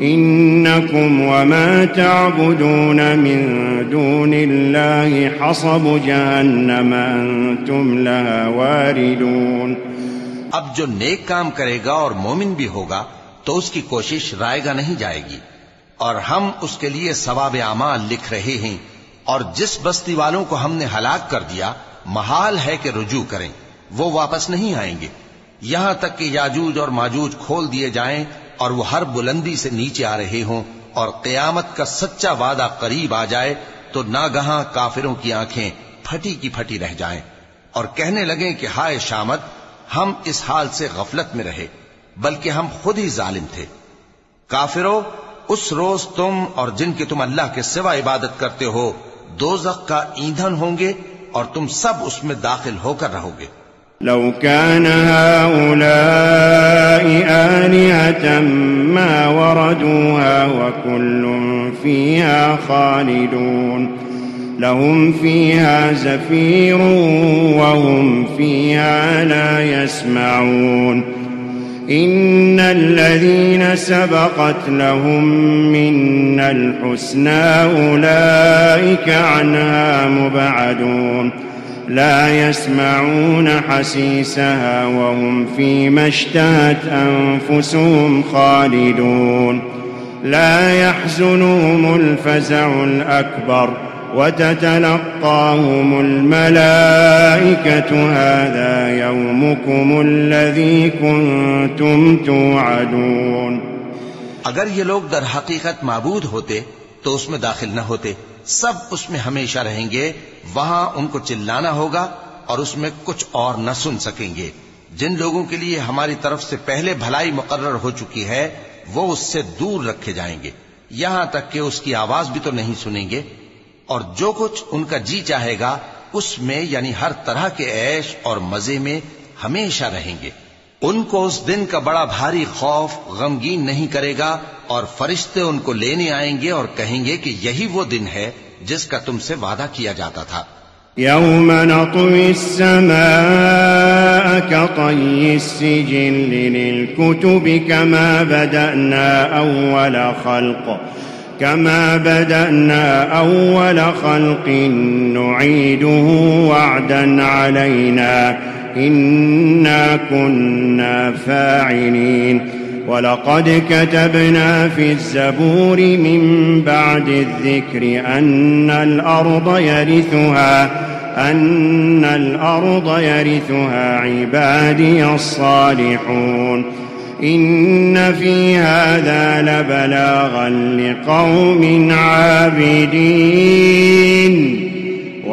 إنكم وما تعبدون من دون الله حصب جهنم أنتم لها واردون. اب جو نیک کام کرے گا اور مومن بھی ہوگا تو اس کی کوشش رائے گا نہیں جائے گی اور ہم اس کے لیے ثواب اعمال لکھ رہے ہیں اور جس بستی والوں کو ہم نے ہلاک کر دیا، محال ہے کہ رجوع کریں، وہ واپس نہیں آئیں گے۔ یہاں تک کہ یاجوج اور ماجوج کھول دیے جائیں اور وہ ہر بلندی سے نیچے آ رہے ہوں اور قیامت کا سچا وعدہ قریب آ جائے تو ناگہاں کافروں کی آنکھیں پھٹی کی پھٹی رہ جائیں اور کہنے لگیں کہ ہائے شامت، ہم اس حال سے غفلت میں رہے، بلکہ ہم خود ہی ظالم تھے۔ کافروں اس روز تم اور جن کی تم اللہ کے سوا عبادت کرتے ہو، دوزخ کا ایندھن ہوں گے اور تم سب اس میں داخل ہو کر رہو گے۔ لو كان هؤلاء آلهة ما وردوها وكل فيها خالدون. لهم فيها زفير وهم فيها لا يسمعون. إن الذين سبقت لهم من الحسنى أولئك عنها مبعدون. لا يسمعون حسيسها وهم فيما اشتهت أنفسهم خالدون. لا يحزنهم الفزع الأكبر وتتلقاهم الملائكة. هذا يومكم الذي كنتم توعدون. اگر یہ لوگ در حقیقت معبود ہوتے تو اس میں داخل نہ ہوتے، سب اس میں ہمیشہ رہیں گے وہاں ان کو چلانا ہوگا اور اس میں کچھ اور نہ سن سکیں گے۔ جن لوگوں کے لیے ہماری طرف سے پہلے بھلائی مقرر ہو چکی ہے، وہ اس سے دور رکھے جائیں گے۔ یہاں تک کہ اس کی آواز بھی تو نہیں سنیں گے۔ اور جو کچھ ان کا جی چاہے گا، اس میں یعنی ہر طرح کے عیش اور مزے میں ہمیشہ رہیں گے۔ ان کو اس دن کا بڑا بھاری خوف، غمگین نہیں کرے گا اور فرشتے ان کو لینے آئیں گے اور کہیں گے کہ یہی وہ دن ہے جس کا تم سے وعدہ کیا جاتا تھا۔ يوم نطوي السماء كطي السجل للكتب كما بدأنا أول خلق۔ كما بدأنا أول خلق نعيده وعدا علينا إنا كنا فاعلين ولقد كتبنا في الزبور من بعد الذكر أن الأرض يرثها، أن الأرض يرثها عبادي الصالحون. إن في هذا لبلاغا لقوم عابدين.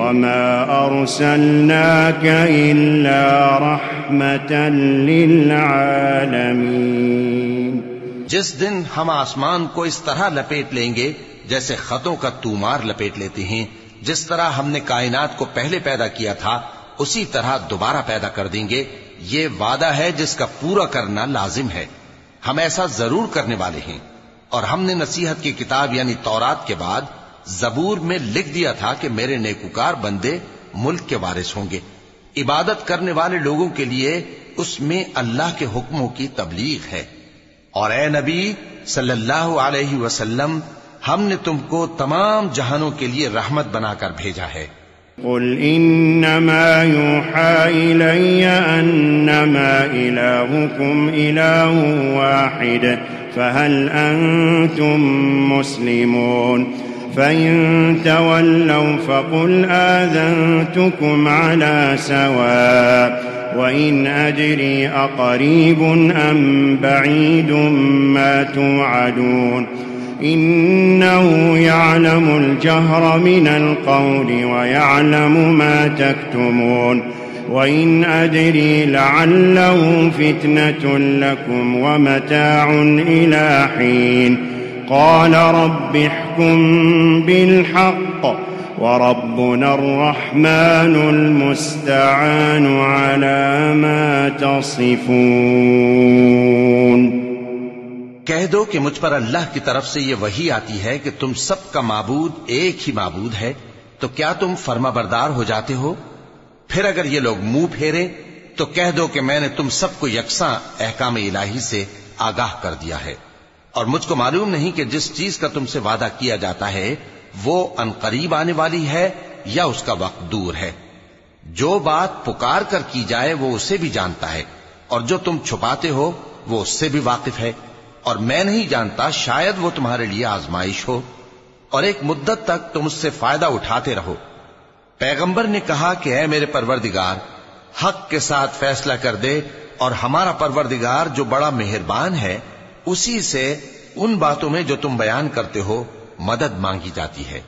وما أرسلناك إلا رحمة للعالمين جس دن ہم آسمان کو اس طرح لپیٹ لیں گے جیسے خطوں کا تومار لپیٹ لیتے ہیں، جس طرح ہم نے کائنات کو پہلے پیدا کیا تھا، اسی طرح دوبارہ پیدا کر دیں گے۔ یہ وعدہ ہے جس کا پورا کرنا لازم ہے۔ ہم ایسا ضرور کرنے والے ہیں۔ اور ہم نے نصیحت کی کتاب یعنی تورات کے بعد زبور میں لکھ دیا تھا کہ میرے نیکوکار بندے ملک کے وارث ہوں گے۔ عبادت کرنے والے لوگوں کے لیے اس میں اللہ کے حکموں کی تبلیغ ہے۔ اور اے نبی صلی اللہ علیہ وسلم، ہم نے تم کو تمام جہانوں کے لیے رحمت بنا کر بھیجا ہے۔ قل إنما يوحى إلي أنما إلهكم إله واحد، فهل أنتم مسلمون؟ فإن تولوا فقل آذنتكم على سواء وإن أدري أقريب أم بعيد ما توعدون إنه يعلم الجهر من القول ويعلم ما تكتمون وإن أدري لعله فتنة لكم ومتاع إلى حين قال رب احكم بالحق وربنا الرحمن المستعان على ما تصفون۔ کہہ دو کہ مجھ پر اللہ کی طرف سے یہ وہی آتی ہے کہ تم سب کا معبود ایک ہی معبود ہے، تو کیا تم فرما بردار ہو جاتے ہو؟ پھر اگر یہ لوگ منہ پھیرے، تو کہہ دو کہ میں نے تم سب کو یکساں احکام الہی سے آگاہ کر دیا ہے۔ اور مجھ کو معلوم نہیں کہ جس چیز کا تم سے وعدہ کیا جاتا ہے، وہ انقریب آنے والی ہے یا اس کا وقت دور ہے۔ جو بات پکار کر کی جائے، وہ اسے بھی جانتا ہے۔ اور جو تم چھپاتے ہو، وہ اس سے بھی واقف ہے۔ اور میں نہیں جانتا، شاید وہ تمہارے لیے آزمائش ہو۔ اور ایک مدت تک تم اس سے فائدہ اٹھاتے رہو۔ پیغمبر نے کہا کہ اے میرے پروردگار، حق کے ساتھ فیصلہ کر دے اور ہمارا پروردگار جو بڑا مہربان ہے اسی سے ان باتوں میں جو تم بیان کرتے ہو مدد مانگی جاتی ہے۔